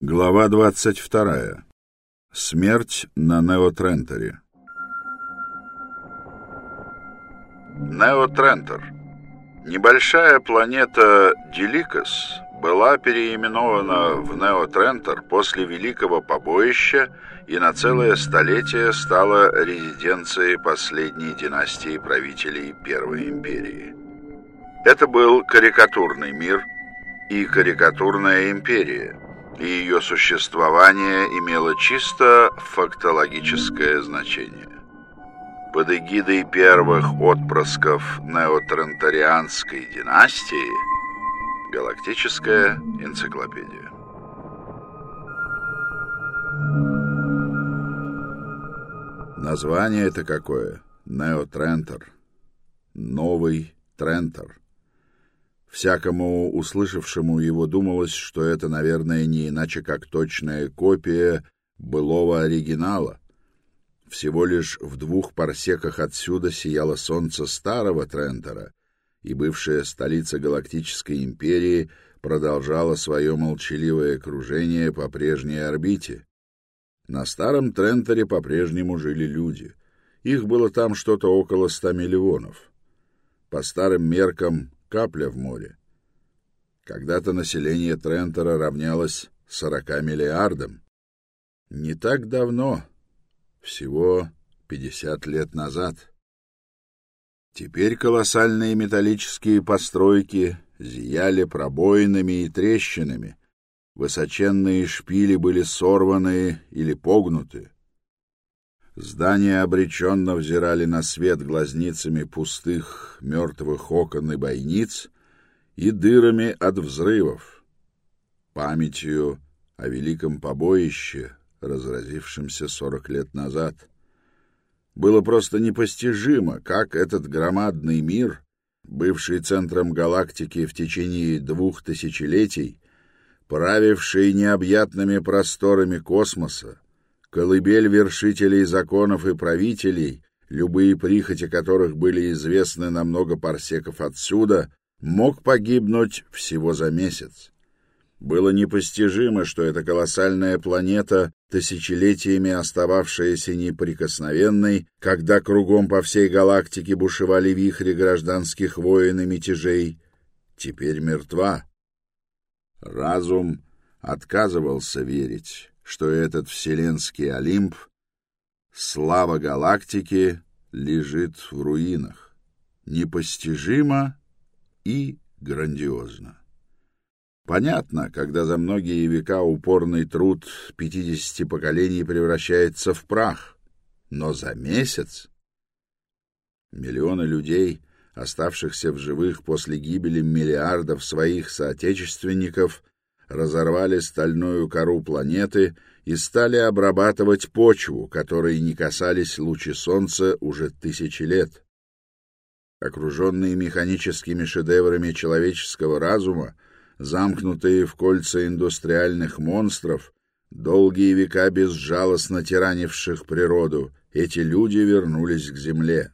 Глава 22. Смерть на Неотренторе. Неотрентор. Небольшая планета Диликос была переименована в Неотрентор после Великого Побоища и на целое столетие стала резиденцией последней династии правителей Первой Империи. Это был карикатурный мир и карикатурная империя – и ее существование имело чисто фактологическое значение. Под эгидой первых отпрысков неотрентарианской династии Галактическая энциклопедия. Название это какое? Неотрентор. Новый Трентор. Всякому услышавшему его думалось, что это, наверное, не иначе как точная копия былого оригинала. Всего лишь в двух парсеках отсюда сияло солнце старого Трентора, и бывшая столица Галактической империи продолжала свое молчаливое окружение по прежней орбите. На старом Тренторе по-прежнему жили люди. Их было там что-то около ста миллионов. По старым меркам капля в море. Когда-то население Трентора равнялось 40 миллиардам. Не так давно, всего 50 лет назад. Теперь колоссальные металлические постройки зияли пробоинами и трещинами, высоченные шпили были сорваны или погнуты. Здания обреченно взирали на свет глазницами пустых мертвых окон и бойниц и дырами от взрывов, памятью о великом побоище, разразившемся сорок лет назад. Было просто непостижимо, как этот громадный мир, бывший центром галактики в течение двух тысячелетий, правивший необъятными просторами космоса, колыбель вершителей законов и правителей, любые прихоти которых были известны на много парсеков отсюда, мог погибнуть всего за месяц. Было непостижимо, что эта колоссальная планета, тысячелетиями остававшаяся неприкосновенной, когда кругом по всей галактике бушевали вихри гражданских войн и мятежей, теперь мертва. Разум отказывался верить, что этот вселенский Олимп, слава галактики, лежит в руинах. Непостижимо и грандиозно. Понятно, когда за многие века упорный труд пятидесяти поколений превращается в прах, но за месяц миллионы людей, оставшихся в живых после гибели миллиардов своих соотечественников, разорвали стальную кору планеты и стали обрабатывать почву, которой не касались лучи солнца уже тысячи лет. Окруженные механическими шедеврами человеческого разума, замкнутые в кольца индустриальных монстров, долгие века безжалостно тиранивших природу, эти люди вернулись к земле.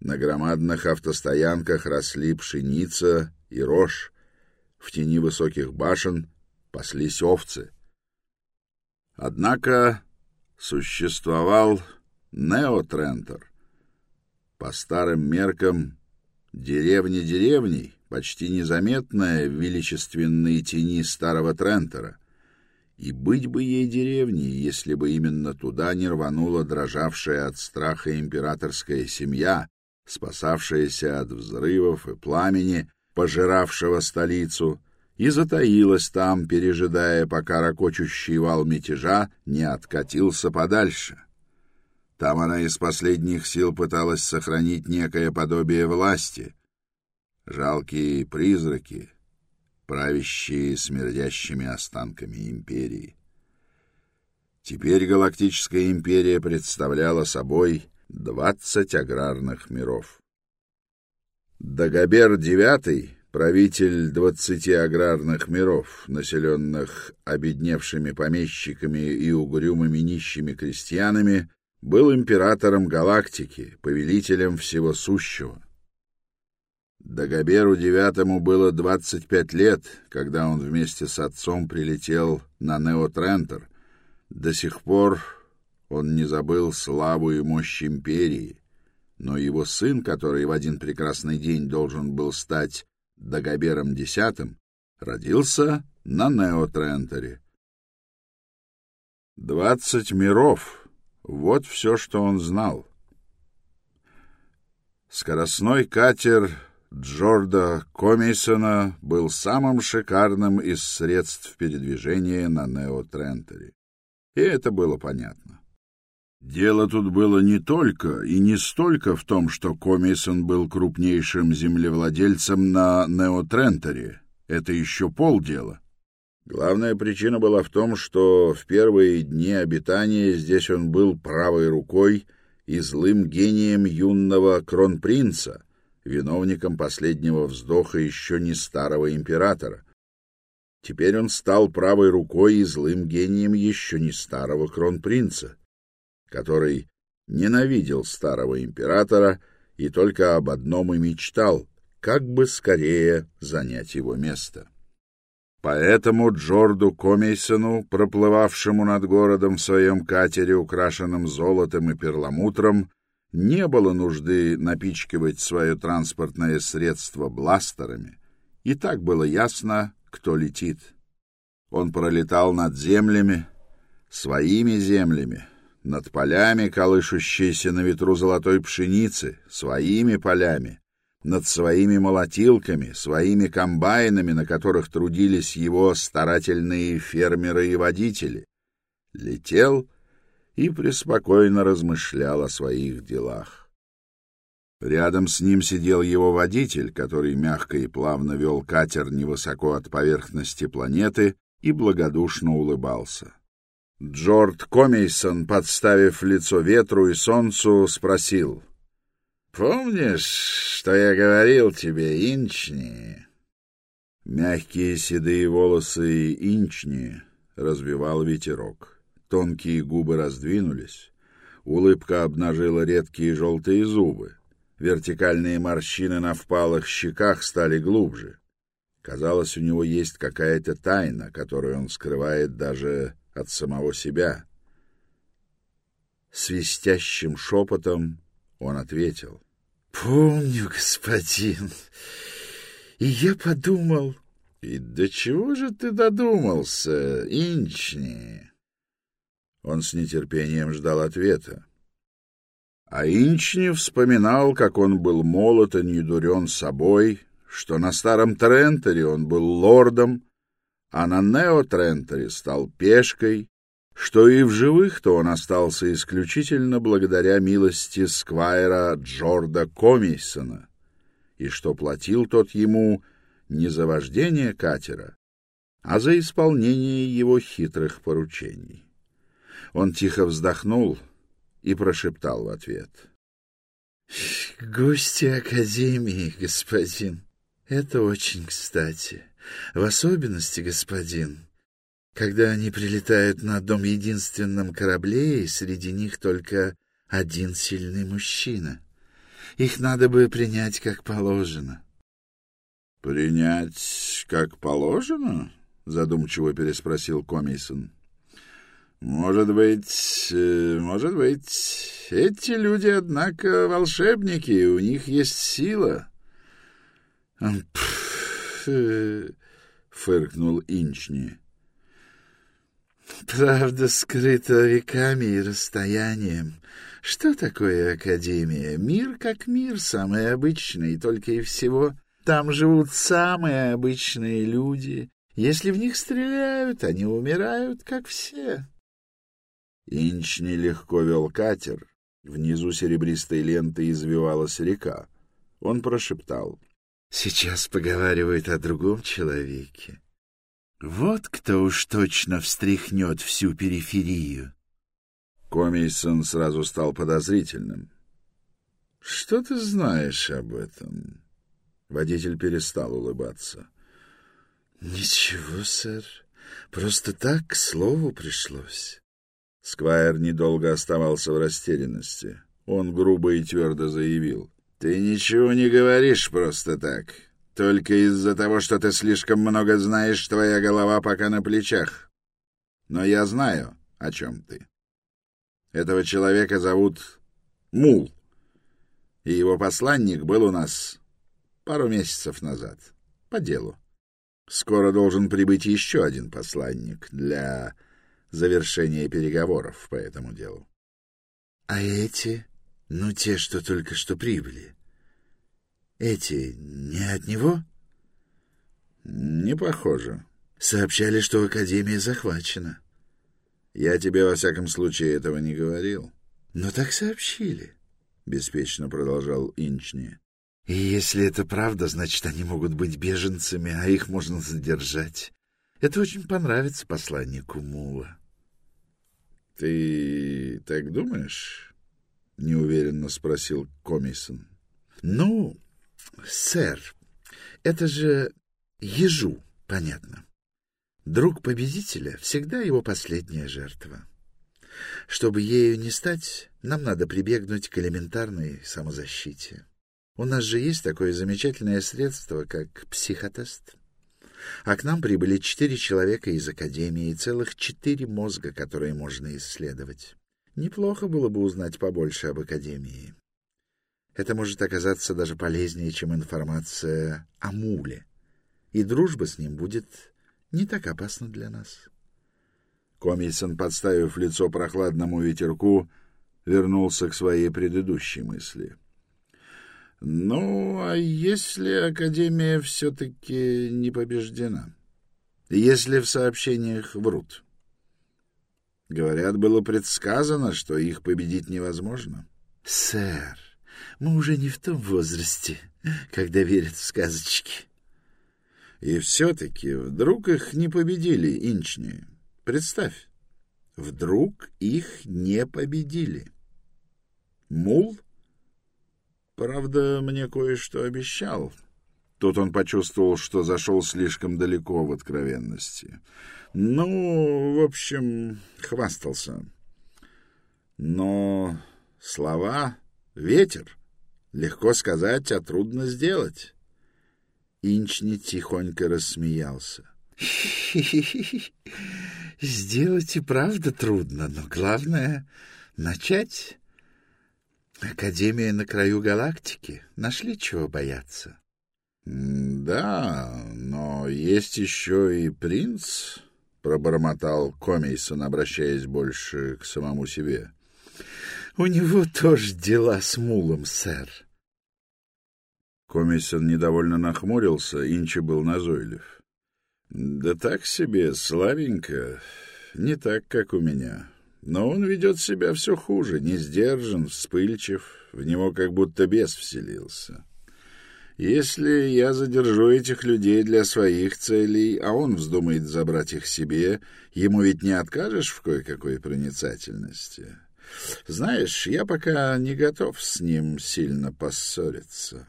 На громадных автостоянках росли пшеница и рожь, в тени высоких башен паслись овцы. Однако существовал Неотрентор. По старым меркам деревня деревней, почти незаметная в величественной тени старого Трентора. И быть бы ей деревней, если бы именно туда не рванула дрожавшая от страха императорская семья, спасавшаяся от взрывов и пламени, пожиравшего столицу, и затаилась там, пережидая, пока ракочущий вал мятежа не откатился подальше. Там она из последних сил пыталась сохранить некое подобие власти. Жалкие призраки, правящие смердящими останками империи. Теперь Галактическая империя представляла собой двадцать аграрных миров. Дагобер IX правитель двадцати аграрных миров, населенных обедневшими помещиками и угрюмыми нищими крестьянами, был императором галактики, повелителем всего сущего. Дагоберу девятому было 25 лет, когда он вместе с отцом прилетел на Неотрентер. До сих пор он не забыл славу и мощь империи, но его сын, который в один прекрасный день должен был стать Дагобером десятым, родился на Неотрентере. Двадцать миров — вот все, что он знал. Скоростной катер Джорда Комейсона был самым шикарным из средств передвижения на Неотрентере. И это было понятно. Дело тут было не только и не столько в том, что Комейсон был крупнейшим землевладельцем на Неотрентере. Это еще полдела. Главная причина была в том, что в первые дни обитания здесь он был правой рукой и злым гением юного кронпринца, виновником последнего вздоха еще не старого императора. Теперь он стал правой рукой и злым гением еще не старого кронпринца, который ненавидел старого императора и только об одном и мечтал — как бы скорее занять его место. Поэтому Джорду Комейсону, проплывавшему над городом в своем катере, украшенном золотом и перламутром, не было нужды напичкивать свое транспортное средство бластерами, и так было ясно, кто летит. Он пролетал над землями, своими землями, над полями, колышущейся на ветру золотой пшеницы, своими полями, над своими молотилками, своими комбайнами, на которых трудились его старательные фермеры и водители. Летел и преспокойно размышлял о своих делах. Рядом с ним сидел его водитель, который мягко и плавно вел катер невысоко от поверхности планеты и благодушно улыбался. Джорд Комейсон, подставив лицо ветру и солнцу, спросил — Помнишь, что я говорил тебе, Инчни? Мягкие седые волосы Инчни развивал ветерок. Тонкие губы раздвинулись. Улыбка обнажила редкие желтые зубы. Вертикальные морщины на впалых щеках стали глубже. Казалось, у него есть какая-то тайна, которую он скрывает даже от самого себя. Свистящим шепотом он ответил. Помню, господин. И я подумал... И до чего же ты додумался, Инчни? Он с нетерпением ждал ответа. А Инчни вспоминал, как он был молод и недурен собой, что на старом Трентере он был лордом, а на Нео-Трентере стал пешкой, что и в живых-то он остался исключительно благодаря милости сквайра Джорда Комейсона, и что платил тот ему не за вождение катера, а за исполнение его хитрых поручений. Он тихо вздохнул и прошептал в ответ. — Гости Академии, господин, это очень кстати. В особенности, господин, когда они прилетают на дом единственном корабле, и среди них только один сильный мужчина. Их надо бы принять как положено. — Принять как положено? — задумчиво переспросил Комейсон. — Может быть, э, может быть, эти люди, однако, волшебники, у них есть сила. Фыркнул Инчни. — Правда скрыта веками и расстоянием. Что такое Академия? Мир как мир, самый обычный, только и всего. Там живут самые обычные люди. Если в них стреляют, они умирают, как все. Инч нелегко вел катер. Внизу серебристой лентой извивалась река. Он прошептал. — Сейчас поговаривают о другом человеке. Вот кто уж точно встряхнет всю периферию. Комейсон сразу стал подозрительным. — Что ты знаешь об этом? Водитель перестал улыбаться. — Ничего, сэр. Просто так к слову пришлось. Сквайр недолго оставался в растерянности. Он грубо и твердо заявил. Ты ничего не говоришь просто так. Только из-за того, что ты слишком много знаешь, твоя голова пока на плечах. Но я знаю, о чем ты. Этого человека зовут Мул, и его посланник был у нас пару месяцев назад, по делу. Скоро должен прибыть еще один посланник для завершения переговоров по этому делу. — А эти? Ну, те, что только что прибыли. Эти не от него? — Не похоже. Сообщали, что Академия захвачена. Я тебе, во всяком случае, этого не говорил. — Но так сообщили, — беспечно продолжал Инчни. И если это правда, значит, они могут быть беженцами, а их можно задержать. Это очень понравится посланнику Мула. — Ты так думаешь? — неуверенно спросил Комиссон. — Ну, сэр, это же ежу, понятно. Друг победителя всегда его последняя жертва. Чтобы ею не стать, нам надо прибегнуть к элементарной самозащите. У нас же есть такое замечательное средство, как психотест. А к нам прибыли четыре человека из Академии и целых четыре мозга, которые можно исследовать. Неплохо было бы узнать побольше об Академии. Это может оказаться даже полезнее, чем информация о Муле. И дружба с ним будет не так опасна для нас. Комильсон, подставив лицо прохладному ветерку, вернулся к своей предыдущей мысли — ну, а если Академия все-таки не побеждена? Если в сообщениях врут? Говорят, было предсказано, что их победить невозможно. Сэр, мы уже не в том возрасте, когда верят в сказочки. И все-таки вдруг их не победили инчни. Представь, вдруг их не победили. Мул Правда, мне кое-что обещал. Тут он почувствовал, что зашел слишком далеко в откровенности. Ну, в общем, хвастался. Но слова — ветер. Легко сказать, а трудно сделать. Инчни тихонько рассмеялся. Сделать и правда трудно, но главное — начать. Академия на краю галактики. Нашли чего бояться. — Да, но есть еще и принц, — пробормотал Комейсон, обращаясь больше к самому себе. — У него тоже дела с мулом, сэр. Комейсон недовольно нахмурился, Инчи был назойлив. — Да так себе, славенько, не так, как у меня. Но он ведет себя все хуже, не сдержан, вспыльчив, в него как будто бес вселился. Если я задержу этих людей для своих целей, а он вздумает забрать их себе, ему ведь не откажешь в кое-какой проницательности. Знаешь, я пока не готов с ним сильно поссориться.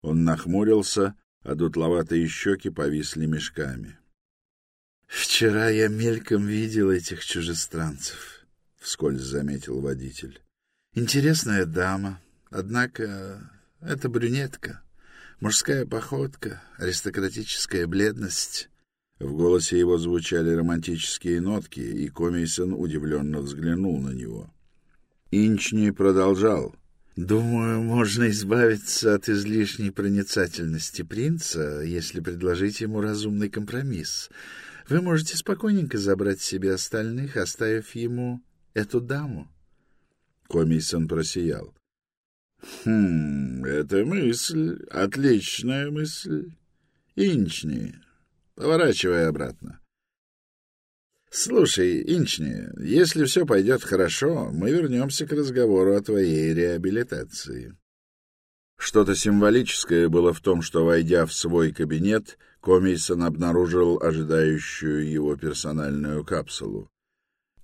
Он нахмурился, а дутловатые щеки повисли мешками. «Вчера я мельком видел этих чужестранцев», — вскользь заметил водитель. «Интересная дама, однако это брюнетка, мужская походка, аристократическая бледность». В голосе его звучали романтические нотки, и Комейсон удивленно взглянул на него. Инчни продолжал. «Думаю, можно избавиться от излишней проницательности принца, если предложить ему разумный компромисс». Вы можете спокойненько забрать себе остальных, оставив ему эту даму. Комиссон просиял. — Хм, это мысль, отличная мысль. Инчни, поворачивай обратно. Слушай, Инчни, если все пойдет хорошо, мы вернемся к разговору о твоей реабилитации. Что-то символическое было в том, что, войдя в свой кабинет, Комейсон обнаружил ожидающую его персональную капсулу.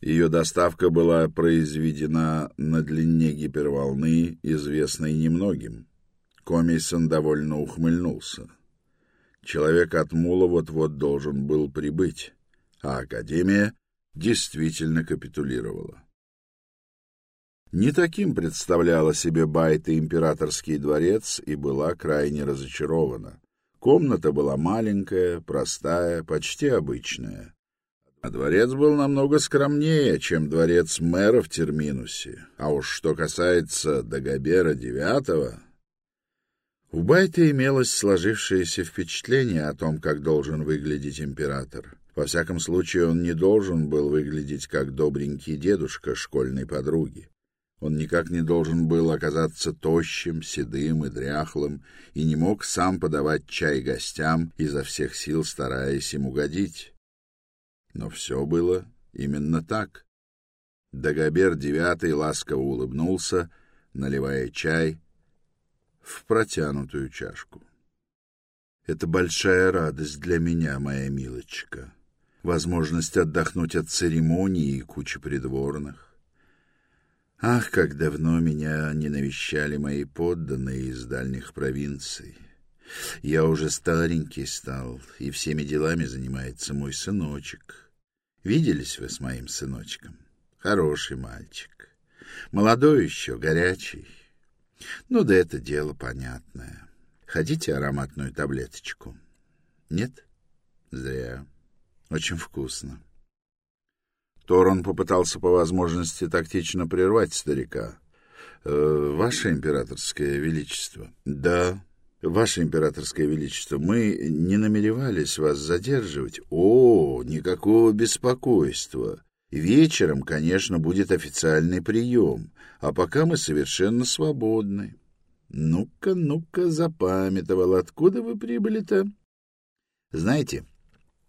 Ее доставка была произведена на длине гиперволны, известной немногим. Комейсон довольно ухмыльнулся. Человек от Мула вот-вот должен был прибыть, а Академия действительно капитулировала. Не таким представляла себе Байта императорский дворец и была крайне разочарована. Комната была маленькая, простая, почти обычная. А дворец был намного скромнее, чем дворец мэра в Терминусе. А уж что касается Дагобера девятого, у Байта имелось сложившееся впечатление о том, как должен выглядеть император. Во всяком случае, он не должен был выглядеть как добренький дедушка школьной подруги. Он никак не должен был оказаться тощим, седым и дряхлым, и не мог сам подавать чай гостям, изо всех сил стараясь им угодить. Но все было именно так. Дагобер девятый ласково улыбнулся, наливая чай в протянутую чашку. Это большая радость для меня, моя милочка. Возможность отдохнуть от церемонии и кучи придворных. Ах, как давно меня не навещали мои подданные из дальних провинций. Я уже старенький стал, и всеми делами занимается мой сыночек. Виделись вы с моим сыночком? Хороший мальчик. Молодой еще, горячий. Ну да это дело понятное. Хотите ароматную таблеточку? Нет? Зря. Очень вкусно. Торон попытался по возможности тактично прервать старика. «Э, «Ваше императорское величество». «Да, ваше императорское величество, мы не намеревались вас задерживать». «О, никакого беспокойства. Вечером, конечно, будет официальный прием, а пока мы совершенно свободны». «Ну-ка, ну-ка, запамятовал, откуда вы прибыли-то?» «Знаете,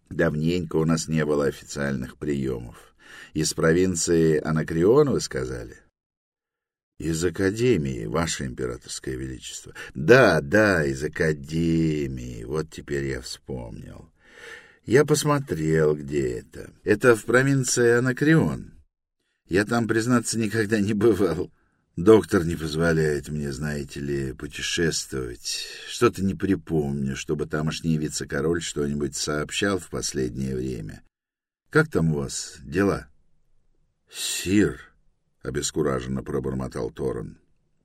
давненько у нас не было официальных приемов. Из провинции Анакреон, вы сказали? Из Академии, Ваше Императорское Величество. Да, да, из Академии. Вот теперь я вспомнил. Я посмотрел, где это. Это в провинции Анакреон. Я там, признаться, никогда не бывал. Доктор не позволяет мне, знаете ли, путешествовать. Что-то не припомню, чтобы тамошний вице-король что-нибудь сообщал в последнее время. Как там у вас дела? — Сир, — обескураженно пробормотал Торрен.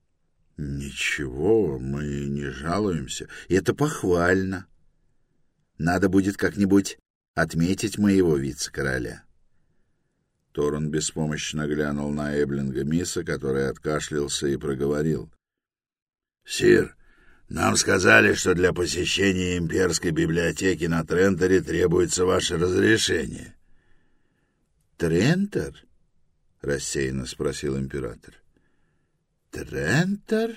— Ничего, мы не жалуемся. Это похвально. Надо будет как-нибудь отметить моего вице-короля. Торрен беспомощно глянул на Эблинга Миса, который откашлялся и проговорил. — Сир, нам сказали, что для посещения имперской библиотеки на Тренторе требуется ваше разрешение. Трентер? Рассеянно спросил император. Трентер?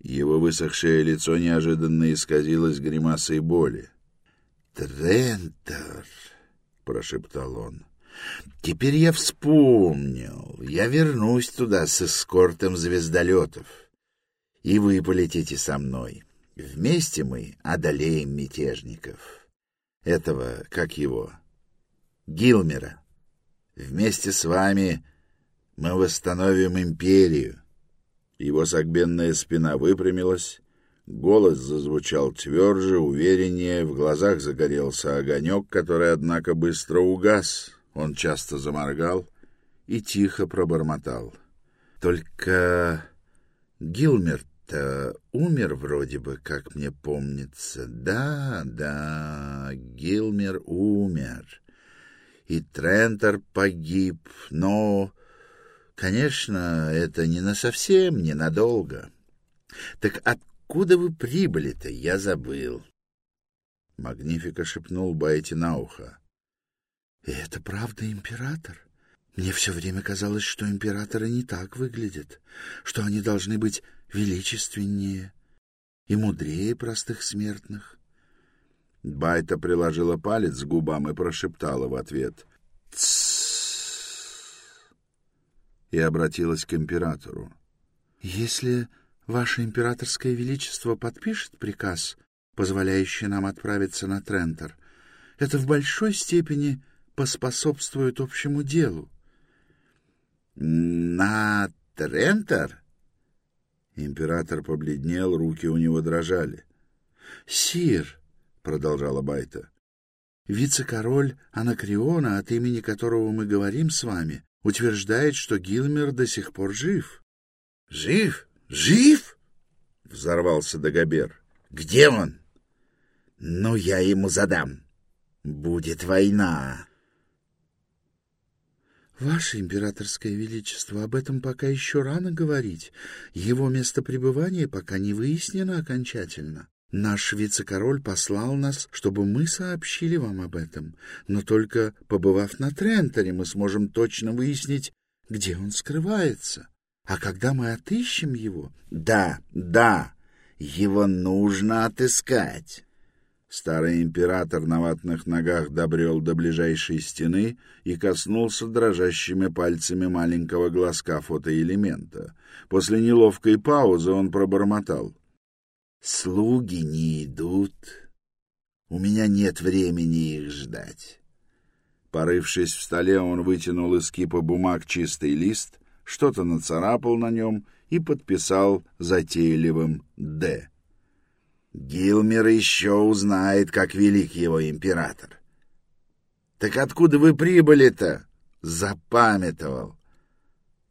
Его высохшее лицо неожиданно исказилось гримасой боли. Трентер, прошептал он. Теперь я вспомнил. Я вернусь туда с эскортом звездолетов. И вы полетите со мной. Вместе мы одолеем мятежников. Этого, как его, Гилмера. Вместе с вами мы восстановим империю. Его согбенная спина выпрямилась, голос зазвучал тверже, увереннее, в глазах загорелся огонек, который, однако, быстро угас. Он часто заморгал и тихо пробормотал. Только Гилмер-то умер вроде бы, как мне помнится. Да, да, Гилмер умер и Трентер погиб, но, конечно, это не на совсем, ненадолго. Так откуда вы прибыли-то, я забыл. Магнифика шепнул Байти на ухо. — Это правда император? Мне все время казалось, что императоры не так выглядят, что они должны быть величественнее и мудрее простых смертных. Байта приложила палец к губам и прошептала в ответ и обратилась к императору. «Если ваше императорское величество подпишет приказ, позволяющий нам отправиться на Трентер, это в большой степени поспособствует общему делу». «На Трентер?» Император побледнел, руки у него дрожали. «Сир, продолжала Байта. Вице-король Анакриона, от имени которого мы говорим с вами, утверждает, что Гилмер до сих пор жив. — Жив? Жив? — взорвался Дагобер. — Где он? — Ну, я ему задам. Будет война. Ваше императорское величество, об этом пока еще рано говорить. Его место пребывания пока не выяснено окончательно. Наш вице-король послал нас, чтобы мы сообщили вам об этом. Но только побывав на Тренторе, мы сможем точно выяснить, где он скрывается. А когда мы отыщем его... Да, да, его нужно отыскать. Старый император на ватных ногах добрел до ближайшей стены и коснулся дрожащими пальцами маленького глазка фотоэлемента. После неловкой паузы он пробормотал. «Слуги не идут. У меня нет времени их ждать». Порывшись в столе, он вытянул из кипа бумаг чистый лист, что-то нацарапал на нем и подписал затейливым «Д». Гилмер еще узнает, как велик его император. Так откуда вы прибыли-то? Запамятовал.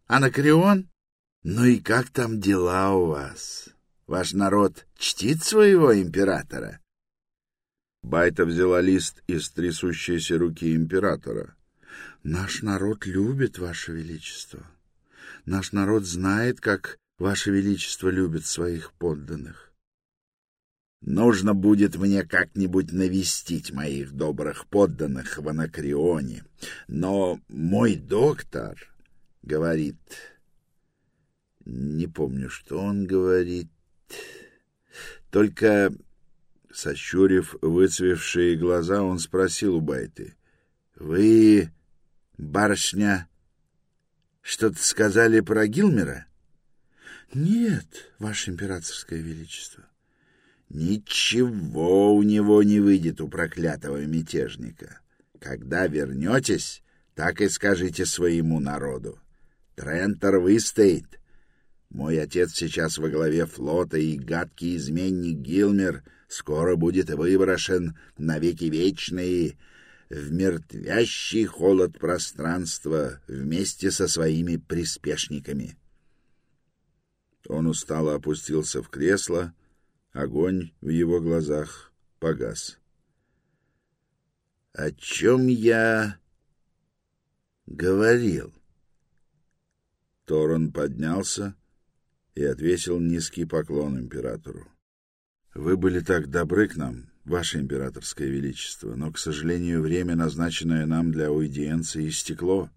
Анакреон? Ну и как там дела у вас? Ваш народ чтит своего императора? Байта взяла лист из трясущейся руки императора. Наш народ любит, Ваше Величество. Наш народ знает, как Ваше Величество любит своих подданных. Нужно будет мне как-нибудь навестить моих добрых подданных в Анакреоне. Но мой доктор говорит... Не помню, что он говорит. Только, сощурив выцвевшие глаза, он спросил у Байты. — Вы, барышня, что-то сказали про Гилмера? — Нет, ваше императорское величество. Ничего у него не выйдет у проклятого мятежника. Когда вернетесь, так и скажите своему народу. Трентор выстоит. Мой отец сейчас во главе флота, и гадкий изменник Гилмер скоро будет выброшен навеки вечные в мертвящий холод пространства вместе со своими приспешниками. Он устало опустился в кресло, Огонь в его глазах погас. «О чем я говорил?» Торон поднялся и отвесил низкий поклон императору. «Вы были так добры к нам, ваше императорское величество, но, к сожалению, время, назначенное нам для аудиенции, истекло».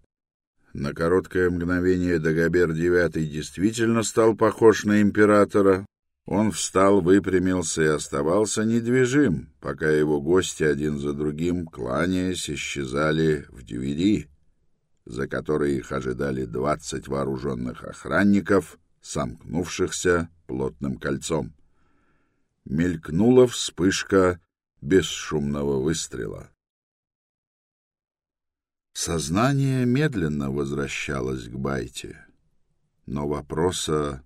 На короткое мгновение Дагобер девятый действительно стал похож на императора, он встал, выпрямился и оставался недвижим, пока его гости один за другим, кланяясь, исчезали в двери, за которой их ожидали двадцать вооруженных охранников, сомкнувшихся плотным кольцом. Мелькнула вспышка бесшумного выстрела. Сознание медленно возвращалось к Байте, но вопроса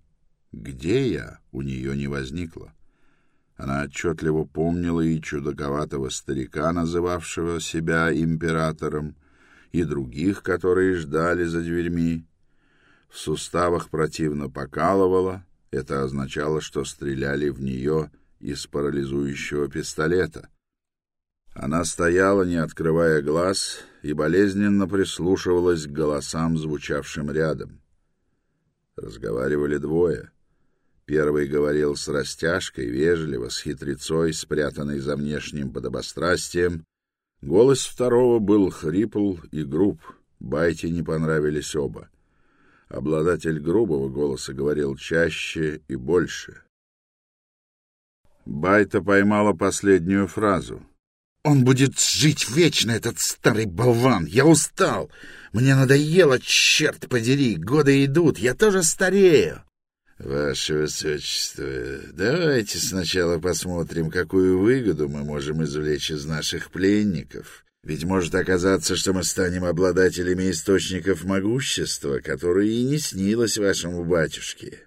где я, у нее не возникло. Она отчетливо помнила и чудаковатого старика, называвшего себя императором, и других, которые ждали за дверьми. В суставах противно покалывало, это означало, что стреляли в нее из парализующего пистолета. Она стояла, не открывая глаз, и болезненно прислушивалась к голосам, звучавшим рядом. Разговаривали двое — Первый говорил с растяжкой, вежливо, с хитрецой, спрятанной за внешним подобострастием. Голос второго был хрипл и груб. Байте не понравились оба. Обладатель грубого голоса говорил чаще и больше. Байта поймала последнюю фразу. «Он будет жить вечно, этот старый болван! Я устал! Мне надоело, черт подери! Годы идут, я тоже старею!» «Ваше Высочество, давайте сначала посмотрим, какую выгоду мы можем извлечь из наших пленников. Ведь может оказаться, что мы станем обладателями источников могущества, которые и не снилось вашему батюшке».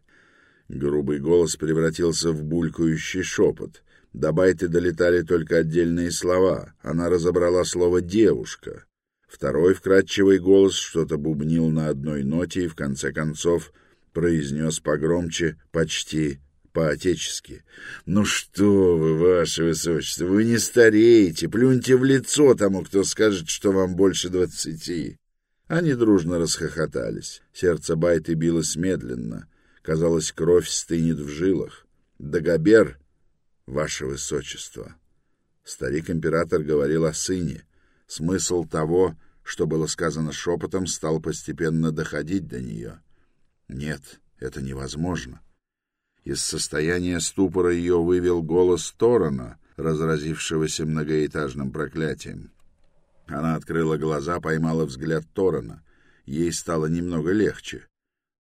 Грубый голос превратился в булькающий шепот. До Байты долетали только отдельные слова. Она разобрала слово «девушка». Второй вкрадчивый голос что-то бубнил на одной ноте и в конце концов произнес погромче, почти по-отечески. «Ну что вы, ваше высочество, вы не стареете, плюньте в лицо тому, кто скажет, что вам больше двадцати». Они дружно расхохотались. Сердце Байты билось медленно. Казалось, кровь стынет в жилах. «Дагобер, ваше высочество!» Старик-император говорил о сыне. Смысл того, что было сказано шепотом, стал постепенно доходить до нее. Нет, это невозможно. Из состояния ступора ее вывел голос Торона, разразившегося многоэтажным проклятием. Она открыла глаза, поймала взгляд Торона. Ей стало немного легче.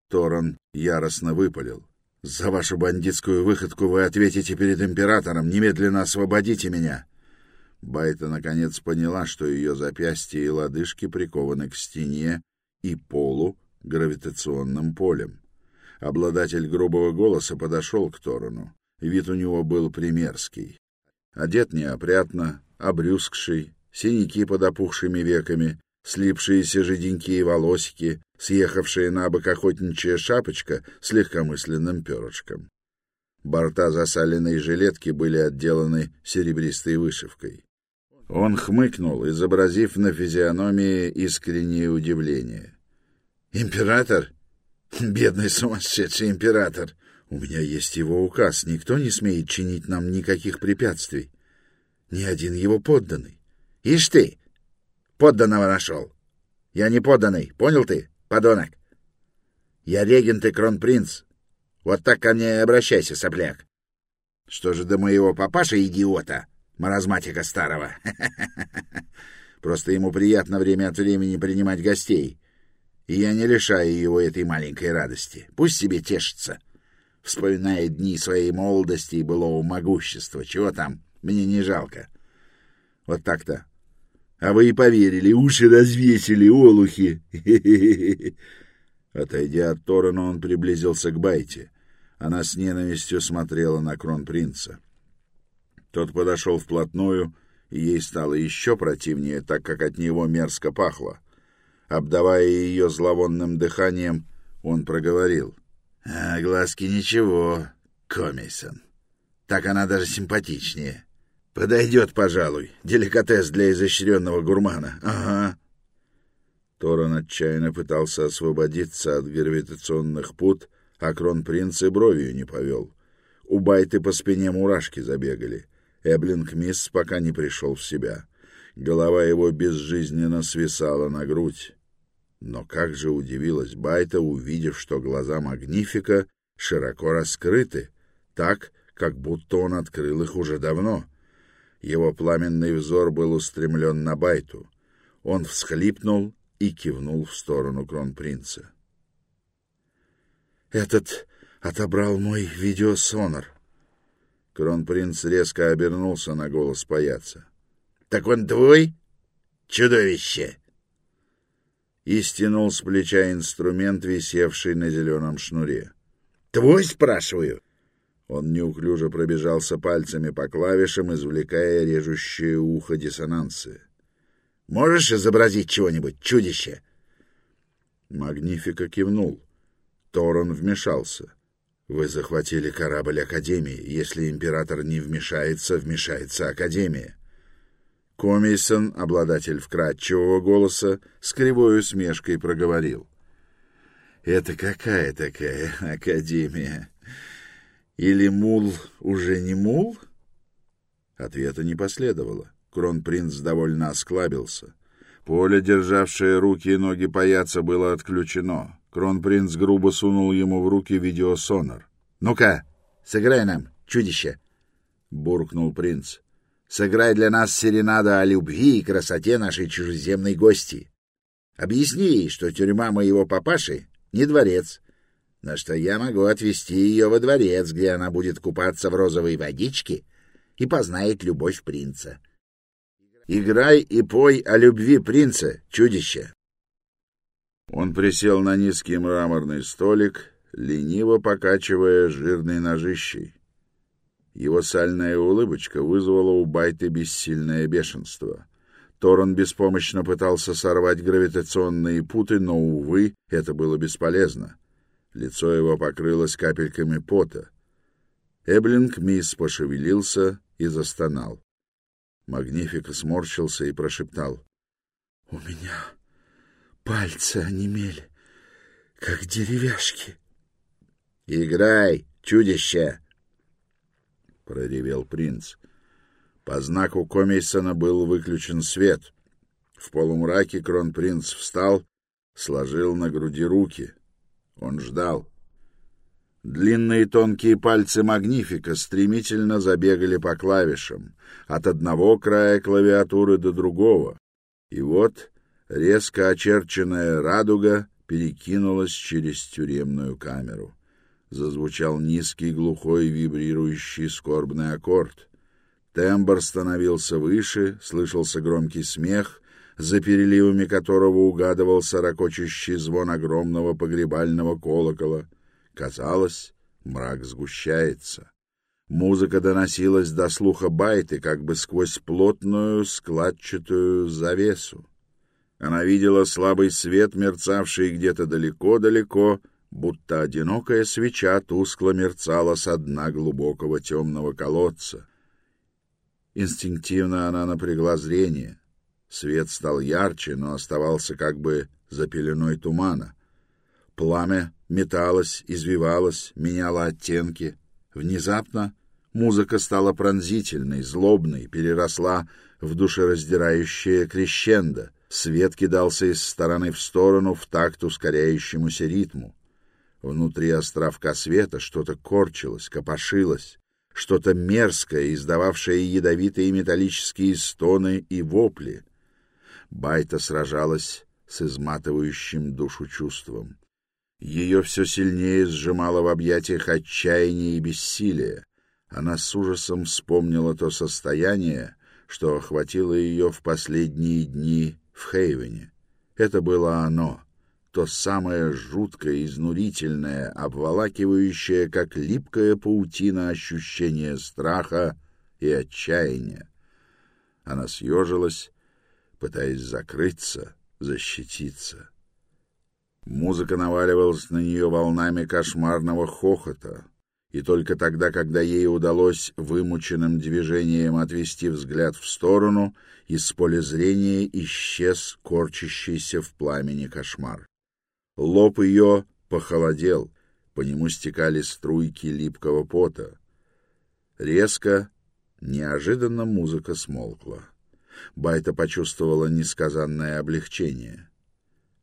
Торон яростно выпалил. «За вашу бандитскую выходку вы ответите перед императором! Немедленно освободите меня!» Байта наконец поняла, что ее запястья и лодыжки прикованы к стене и полу гравитационным полем. Обладатель грубого голоса подошел к Торону. Вид у него был примерский. Одет неопрятно, обрюзгший, синяки под опухшими веками, слипшиеся жиденькие волосики, съехавшая на бок охотничья шапочка с легкомысленным перышком. Борта засаленной жилетки были отделаны серебристой вышивкой. Он хмыкнул, изобразив на физиономии искреннее удивление. «Император? Бедный сумасшедший император! У меня есть его указ. Никто не смеет чинить нам никаких препятствий. Ни один его подданный. Ишь ты! Подданного нашел! Я не подданный, понял ты, подонок? Я регент и кронпринц. Вот так ко мне и обращайся, сопляк. Что же до моего папаша-идиота?» маразматика старого. Просто ему приятно время от времени принимать гостей, и я не лишаю его этой маленькой радости. Пусть себе тешится. Вспоминает дни своей молодости и былого могущества. Чего там? Мне не жалко. Вот так-то. А вы и поверили, уши развесили, олухи. Отойдя от Торана, он приблизился к Байте. Она с ненавистью смотрела на кронпринца. Тот подошел вплотную, и ей стало еще противнее, так как от него мерзко пахло. Обдавая ее зловонным дыханием, он проговорил. — А, глазки ничего, Комейсон. Так она даже симпатичнее. Подойдет, пожалуй, деликатес для изощренного гурмана. Ага. Торон отчаянно пытался освободиться от гравитационных пут, а кронпринц и бровью не повел. У Байты по спине мурашки забегали. Эблинг Мисс пока не пришел в себя. Голова его безжизненно свисала на грудь. Но как же удивилась Байта, увидев, что глаза Магнифика широко раскрыты, так, как будто он открыл их уже давно. Его пламенный взор был устремлен на Байту. Он всхлипнул и кивнул в сторону кронпринца. «Этот отобрал мой видеосонар», Кронпринц резко обернулся на голос паяца. — Так он твой? Чудовище! И стянул с плеча инструмент, висевший на зеленом шнуре. — Твой, спрашиваю? Он неуклюже пробежался пальцами по клавишам, извлекая режущее ухо диссонансы. — Можешь изобразить чего-нибудь, чудище? Магнифика кивнул. Торон вмешался. — вы захватили корабль Академии. Если император не вмешается, вмешается Академия. Комейсон, обладатель вкрадчивого голоса, с кривой усмешкой проговорил. «Это какая такая Академия? Или мул уже не мул?» Ответа не последовало. Кронпринц довольно осклабился. Поле, державшее руки и ноги паяца, было отключено. Кронпринц грубо сунул ему в руки видеосонар. «Ну-ка, сыграй нам, чудище!» — буркнул принц. «Сыграй для нас серенаду о любви и красоте нашей чужеземной гости. Объясни ей, что тюрьма моего папаши — не дворец, но что я могу отвезти ее во дворец, где она будет купаться в розовой водичке и познает любовь принца. Играй и пой о любви принца, чудище!» Он присел на низкий мраморный столик, лениво покачивая жирной ножищей. Его сальная улыбочка вызвала у Байты бессильное бешенство. Торон беспомощно пытался сорвать гравитационные путы, но, увы, это было бесполезно. Лицо его покрылось капельками пота. Эблинг Мисс пошевелился и застонал. Магнифика сморщился и прошептал. — У меня пальцы онемели, как деревяшки. — Играй, чудище! — проревел принц. По знаку Комейсона был выключен свет. В полумраке кронпринц встал, сложил на груди руки. Он ждал. Длинные тонкие пальцы Магнифика стремительно забегали по клавишам, от одного края клавиатуры до другого. И вот резко очерченная радуга перекинулась через тюремную камеру. Зазвучал низкий, глухой, вибрирующий скорбный аккорд. Тембр становился выше, слышался громкий смех, за переливами которого угадывался ракочущий звон огромного погребального колокола. Казалось, мрак сгущается. Музыка доносилась до слуха Байты, как бы сквозь плотную складчатую завесу. Она видела слабый свет, мерцавший где-то далеко-далеко, будто одинокая свеча тускло мерцала со дна глубокого темного колодца. Инстинктивно она напрягла зрение. Свет стал ярче, но оставался как бы за пеленой тумана. Пламя металось, извивалось, меняло оттенки. Внезапно музыка стала пронзительной, злобной, переросла в душераздирающее крещендо. Свет кидался из стороны в сторону в такт ускоряющемуся ритму. Внутри островка света что-то корчилось, копошилось что-то мерзкое, издававшее ядовитые металлические стоны и вопли. Байта сражалась с изматывающим душу чувством. Ее все сильнее сжимало в объятиях отчаяние и бессилие. Она с ужасом вспомнила то состояние, что охватило ее в последние дни в Хейвене. Это было оно — то самое жуткое, изнурительное, обволакивающее, как липкая паутина, ощущение страха и отчаяния. Она съежилась, пытаясь закрыться, защититься. Музыка наваливалась на нее волнами кошмарного хохота, и только тогда, когда ей удалось вымученным движением отвести взгляд в сторону, из поля зрения исчез корчащийся в пламени кошмар. Лоб ее похолодел, по нему стекали струйки липкого пота. Резко, неожиданно музыка смолкла. Байта почувствовала несказанное облегчение.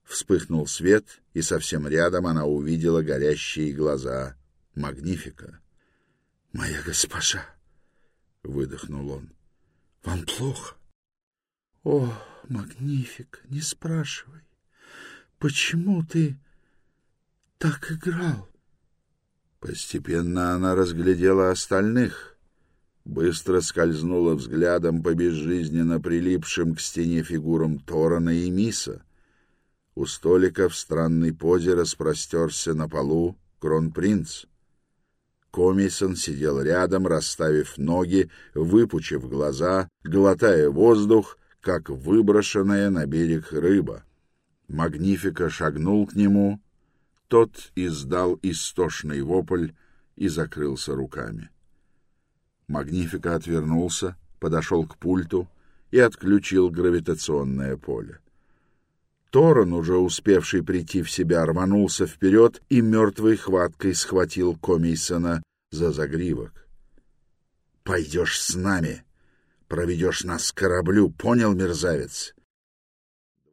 Вспыхнул свет, и совсем рядом она увидела горящие глаза Магнифика. — Моя госпожа! — выдохнул он. — Вам плохо? — О, Магнифик, не спрашивай. Почему ты так играл? Постепенно она разглядела остальных, быстро скользнула взглядом по безжизненно прилипшим к стене фигурам Торана и Миса. У столика в странной позе распростерся на полу кронпринц. Комисон сидел рядом, расставив ноги, выпучив глаза, глотая воздух, как выброшенная на берег рыба. Магнифика шагнул к нему, тот издал истошный вопль и закрылся руками. Магнифика отвернулся, подошел к пульту и отключил гравитационное поле. Торон, уже успевший прийти в себя, рванулся вперед и мертвой хваткой схватил Комейсона за загривок. «Пойдешь с нами, проведешь нас к кораблю, понял, мерзавец?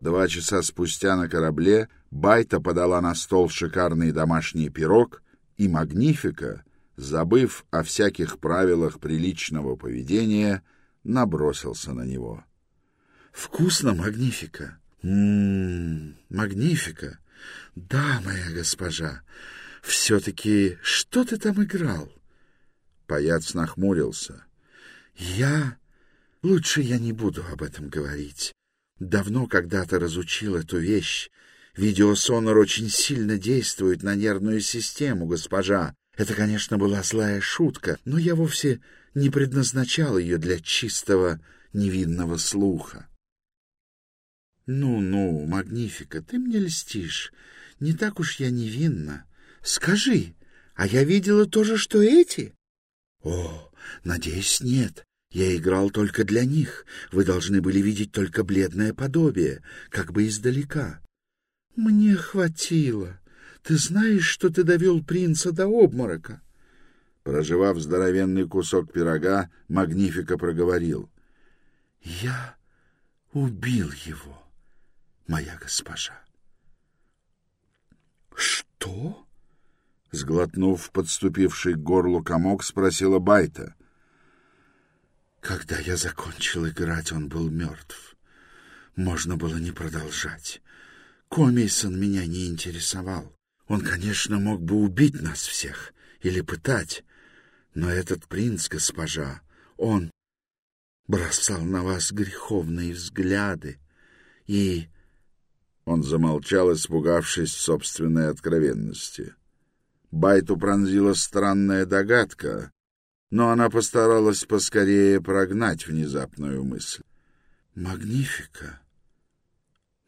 Два часа спустя на корабле Байта подала на стол шикарный домашний пирог, и Магнифика, забыв о всяких правилах приличного поведения, набросился на него. «Вкусно, Магнифика!» «М-м, Магнифика! Да, моя госпожа, все-таки что ты там играл?» Паяц нахмурился. «Я... Лучше я не буду об этом говорить. Давно когда-то разучил эту вещь. Видеосонор очень сильно действует на нервную систему, госпожа. Это, конечно, была злая шутка, но я вовсе не предназначал ее для чистого невинного слуха. Ну-ну, Магнифика, ты мне льстишь. Не так уж я невинна. Скажи, а я видела то же, что эти? О, надеюсь, нет. Я играл только для них. Вы должны были видеть только бледное подобие, как бы издалека. Мне хватило. Ты знаешь, что ты довел принца до обморока? Проживав здоровенный кусок пирога, Магнифика проговорил. Я убил его, моя госпожа. Что? Сглотнув подступивший к горлу комок, спросила Байта. Когда я закончил играть, он был мертв. Можно было не продолжать. Комейсон меня не интересовал. Он, конечно, мог бы убить нас всех или пытать, но этот принц, госпожа, он бросал на вас греховные взгляды и... Он замолчал, испугавшись собственной откровенности. Байту пронзила странная догадка, но она постаралась поскорее прогнать внезапную мысль. «Магнифика!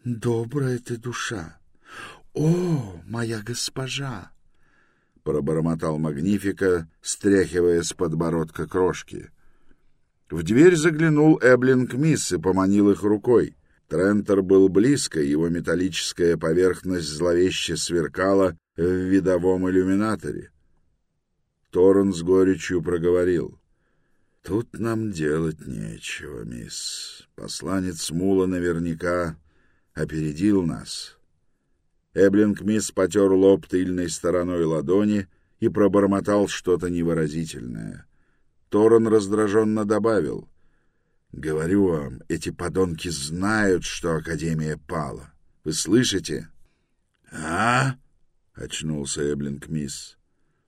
Добрая ты душа! О, моя госпожа!» Пробормотал Магнифика, стряхивая с подбородка крошки. В дверь заглянул Эблинг Мисс и поманил их рукой. Трентер был близко, его металлическая поверхность зловеще сверкала в видовом иллюминаторе. Торрен с горечью проговорил. «Тут нам делать нечего, мисс. Посланец Мула наверняка опередил нас». Эблинг мисс потер лоб тыльной стороной ладони и пробормотал что-то невыразительное. Торрен раздраженно добавил. «Говорю вам, эти подонки знают, что Академия пала. Вы слышите?» «А?» — очнулся Эблинг мисс.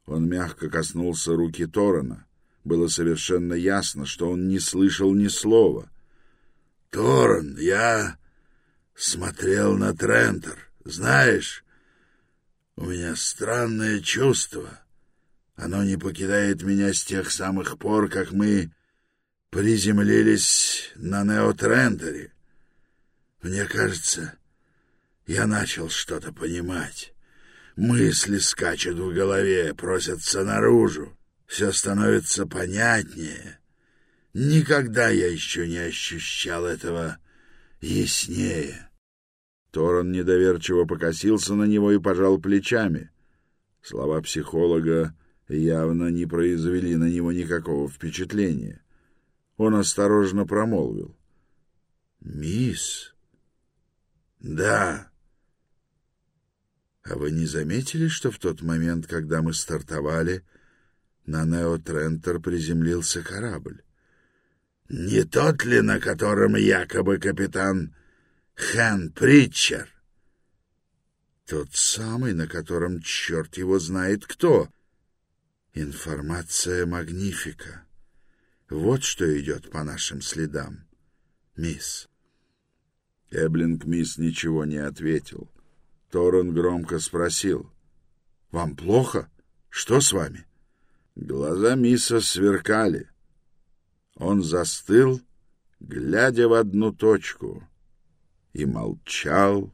Он мягко коснулся руки Торрена. Было совершенно ясно, что он не слышал ни слова. «Торрен, я смотрел на Трентер. Знаешь, у меня странное чувство. Оно не покидает меня с тех самых пор, как мы приземлились на Неотрентере. Мне кажется, я начал что-то понимать. Мысли скачут в голове, просятся наружу. Все становится понятнее. Никогда я еще не ощущал этого яснее. Торон недоверчиво покосился на него и пожал плечами. Слова психолога явно не произвели на него никакого впечатления. Он осторожно промолвил. «Мисс?» «Да». «А вы не заметили, что в тот момент, когда мы стартовали, на Нео Трентер приземлился корабль?» «Не тот ли, на котором якобы капитан Хэн Притчер. Тот самый, на котором черт его знает кто. Информация магнифика. Вот что идет по нашим следам, мисс. Эблинг мисс ничего не ответил. Торрен громко спросил. — Вам плохо? Что с вами? Глаза мисса сверкали. Он застыл, глядя в одну точку — и молчал